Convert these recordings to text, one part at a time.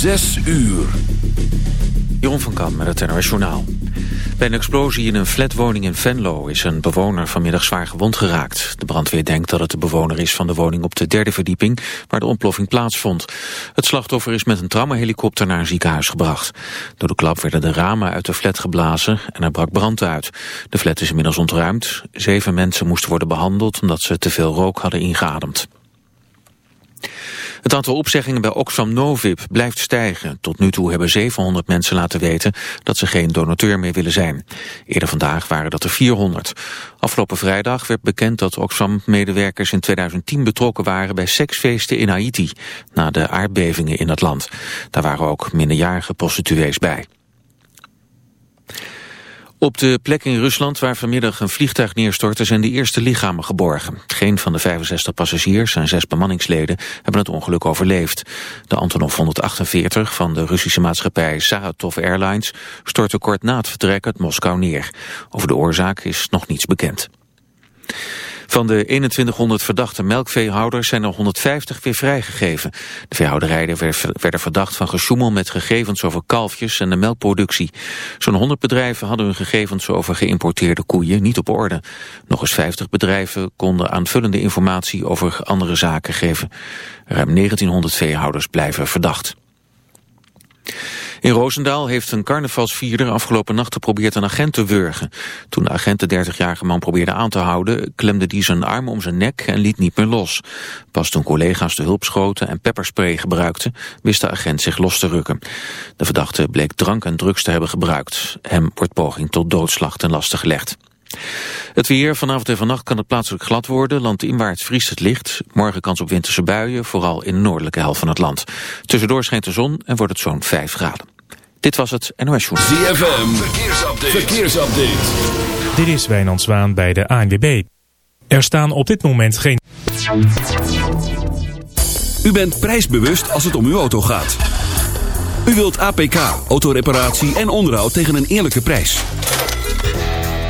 Zes uur. Jeroen van Kam met het NOS Journaal. Bij een explosie in een flatwoning in Venlo is een bewoner vanmiddag zwaar gewond geraakt. De brandweer denkt dat het de bewoner is van de woning op de derde verdieping waar de ontploffing plaatsvond. Het slachtoffer is met een traumahelikopter naar een ziekenhuis gebracht. Door de klap werden de ramen uit de flat geblazen en er brak brand uit. De flat is inmiddels ontruimd. Zeven mensen moesten worden behandeld omdat ze te veel rook hadden ingeademd. Het aantal opzeggingen bij Oxfam Novib blijft stijgen. Tot nu toe hebben 700 mensen laten weten dat ze geen donateur meer willen zijn. Eerder vandaag waren dat er 400. Afgelopen vrijdag werd bekend dat Oxfam-medewerkers in 2010 betrokken waren bij seksfeesten in Haiti, na de aardbevingen in dat land. Daar waren ook minderjarige prostituees bij. Op de plek in Rusland waar vanmiddag een vliegtuig neerstortte zijn de eerste lichamen geborgen. Geen van de 65 passagiers en zes bemanningsleden hebben het ongeluk overleefd. De Antonov 148 van de Russische maatschappij Saratov Airlines stortte kort na het vertrek uit Moskou neer. Over de oorzaak is nog niets bekend. Van de 2100 verdachte melkveehouders zijn er 150 weer vrijgegeven. De veehouderijen werden verdacht van gesjoemel met gegevens over kalfjes en de melkproductie. Zo'n 100 bedrijven hadden hun gegevens over geïmporteerde koeien niet op orde. Nog eens 50 bedrijven konden aanvullende informatie over andere zaken geven. Ruim 1900 veehouders blijven verdacht. In Roosendaal heeft een carnavalsvierder afgelopen nacht geprobeerd een agent te wurgen. Toen de agent de 30-jarige man probeerde aan te houden, klemde die zijn arm om zijn nek en liet niet meer los. Pas toen collega's de hulp schoten en pepperspray gebruikten, wist de agent zich los te rukken. De verdachte bleek drank en drugs te hebben gebruikt. Hem wordt poging tot doodslag ten laste gelegd. Het weer, vanavond en vannacht kan het plaatselijk glad worden. Landinwaarts vriest het licht. Morgen kans op winterse buien, vooral in de noordelijke helft van het land. Tussendoor schijnt de zon en wordt het zo'n 5 graden. Dit was het NOS Journal. ZFM, verkeersupdate. verkeersupdate. Dit is Wijnand Zwaan bij de ANWB. Er staan op dit moment geen... U bent prijsbewust als het om uw auto gaat. U wilt APK, autoreparatie en onderhoud tegen een eerlijke prijs.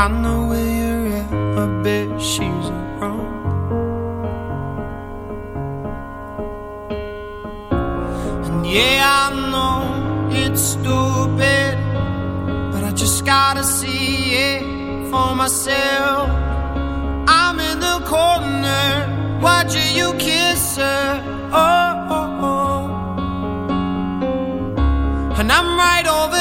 I know where you're at, I bet she's around And yeah, I know it's stupid But I just gotta see it for myself I'm in the corner, watching you kiss her Oh, oh, oh. And I'm right over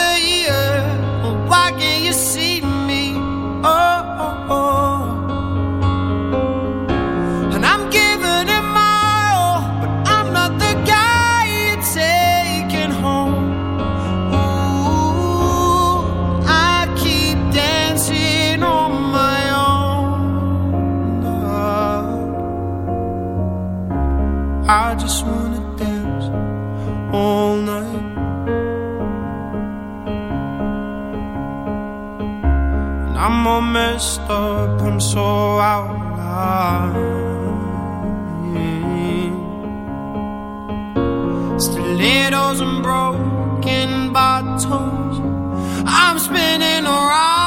messed up, I'm so out of line. Mm. Stilettos and broken bottles, I'm spinning around.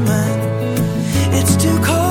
Man. It's too cold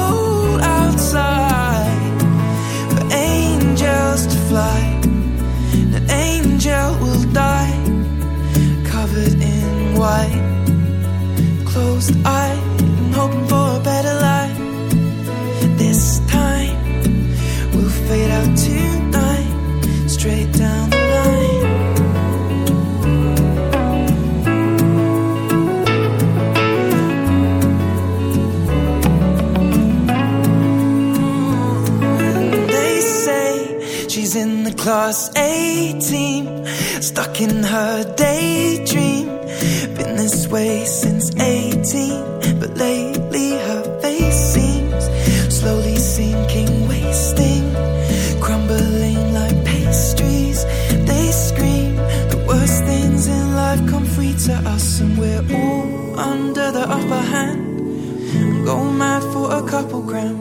in the class A team, stuck in her daydream. Been this way since 18, but lately her face seems slowly sinking, wasting, crumbling like pastries. They scream the worst things in life come free to us, and we're all under the upper hand. Go mad for a couple grams.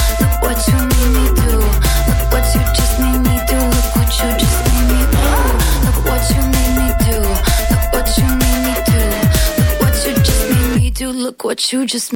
you just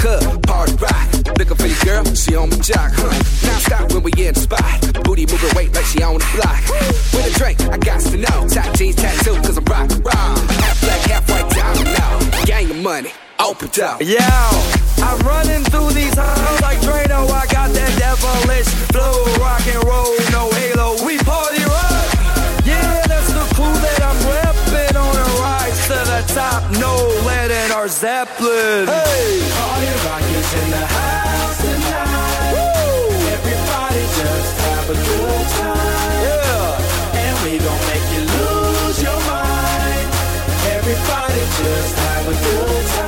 club, party rock. Looking for your girl, she on my jock, huh? Now stop when we in the spot. Booty moving weight like she on the block. With a drink, I got to know. Top jeans tattoo, cause I'm rock raw. Half black, half white, diamond now. Gang of money, open up. Yeah, I'm running through these halls like Drano. I got that devilish flow, rock and roll, no halo. We party Zeppelin. Hey, in the house tonight. Everybody just have a good time. Yeah. And we gon' make you lose your mind. Everybody just have a good time.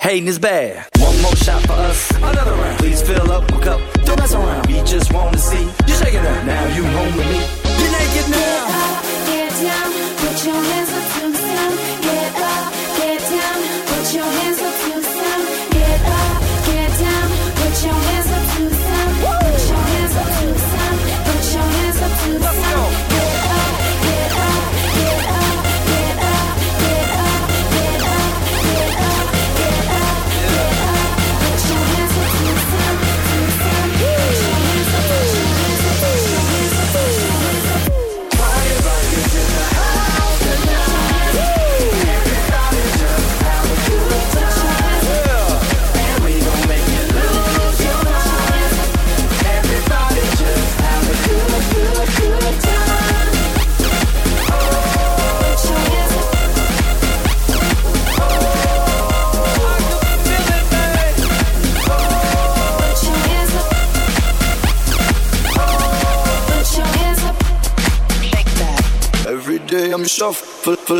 Hating is bad. One more shot for us. Another round. Please fill up my cup. Don't mess around. We just want to see you shaking up. Now you home with me. You're naked now. full, full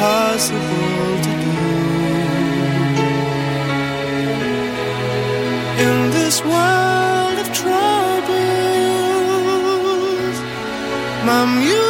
impossible to do. In this world of troubles, my music